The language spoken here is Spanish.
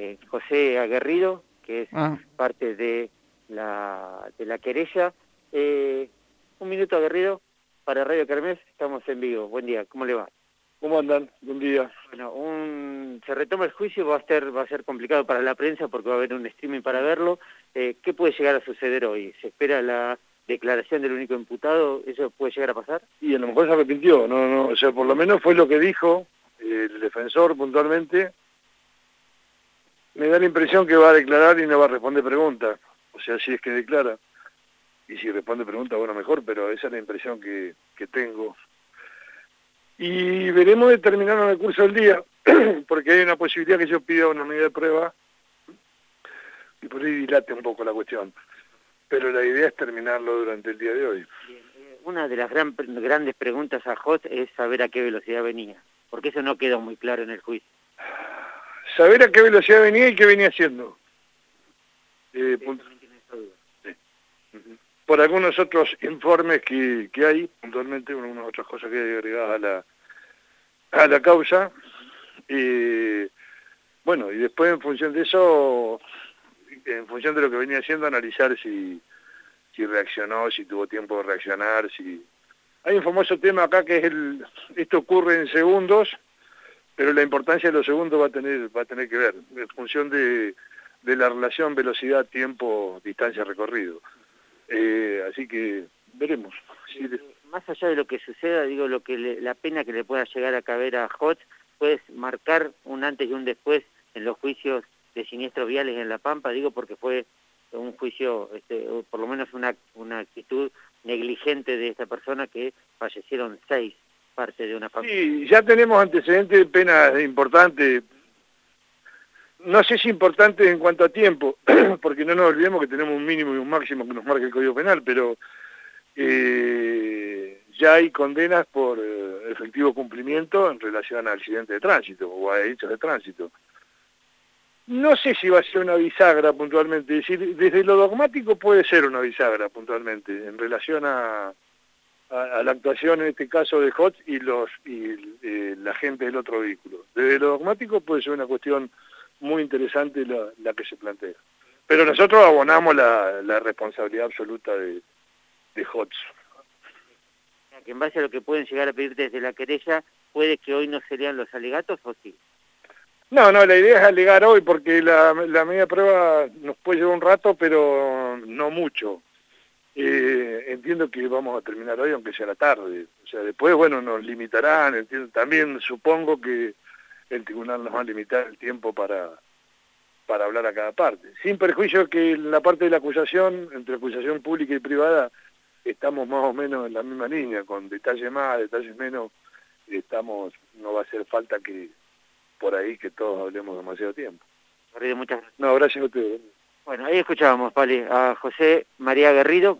eh, José Aguerrido, que es Ah, parte de la, de la querella. Eh, un minuto, Aguerrido, para Radio Kermés, estamos en vivo. Buen día, ¿cómo le va? ¿Cómo andan? Buen día. Bueno, un, se retoma el juicio, va a, ser, va a ser complicado para la prensa porque va a haber un streaming para verlo. Eh, ¿Qué puede llegar a suceder hoy? ¿Se espera la declaración del único imputado? ¿Eso puede llegar a pasar? Y a lo mejor se arrepintió, no, no, o sea, por lo menos fue lo que dijo el defensor puntualmente. Me da la impresión que va a declarar y no va a responder preguntas. O sea, si es que declara. Y si responde preguntas, bueno, mejor, pero esa es la impresión que, que tengo. Y veremos determinarlo en el curso del día, porque hay una posibilidad que yo pida una medida de prueba y por ahí dilate un poco la cuestión. Pero la idea es terminarlo durante el día de hoy. Eh, Una de las gran- grandes preguntas a Hot es saber a qué velocidad venía, porque eso no quedó muy claro en el juicio. Saber a qué velocidad venía y qué venía haciendo. Eh, por algunos otros informes que, que hay, puntualmente, algunas otras cosas que hay agregadas a la, a la causa. Eh, bueno, y después en función de eso, en función de lo que venía haciendo, analizar si, si reaccionó, si tuvo tiempo de reaccionar, si... Hay un famoso tema acá que es el, esto ocurre en segundos, pero la importancia de los segundos va a tener, va a tener que ver, en función de, de la relación velocidad, tiempo, distancia recorrido. Eh, así que veremos. Sí, de- Más allá de lo que suceda, digo, lo que le- la pena que le pueda llegar a caber a Hot puede marcar un antes y un después en los juicios de siniestros viales en La Pampa, digo, porque fue un juicio, este, o por lo menos una, una actitud negligente de esta persona que fallecieron seis parte de una familia. Sí, ya tenemos antecedentes de penas importantes. No sé si importantes en cuanto a tiempo, porque no nos olvidemos que tenemos un mínimo y un máximo que nos marca el Código Penal, pero eh, ya hay condenas por eh, efectivo cumplimiento en relación a accidentes de tránsito o a hechos de tránsito. No sé si va a ser una bisagra puntualmente, es decir, desde lo dogmático puede ser una bisagra puntualmente en relación a, a, a la actuación en este caso de Hot y los y eh, la gente del otro vehículo. Desde lo dogmático puede ser una cuestión muy interesante la, la que se plantea. Pero nosotros abonamos la, la responsabilidad absoluta de, de Hot. Que en base a lo que pueden llegar a pedir desde la querella, puede que hoy no serían los alegatos o sí. No, no, la idea es alegar hoy porque la, la media prueba nos puede llevar un rato, pero no mucho. Eh, entiendo que vamos a terminar hoy, aunque sea la tarde. O sea, después, bueno, nos limitarán. Entiendo, también supongo que el tribunal nos va a limitar el tiempo para, para hablar a cada parte. Sin perjuicio que en la parte de la acusación, entre acusación pública y privada, estamos más o menos en la misma línea, con detalles más, detalles menos, estamos, no va a hacer falta que por ahí que todos hablemos demasiado tiempo. Muchas gracias. No, gracias a ustedes. Bueno, ahí escuchábamos, vale, a José María Garrido,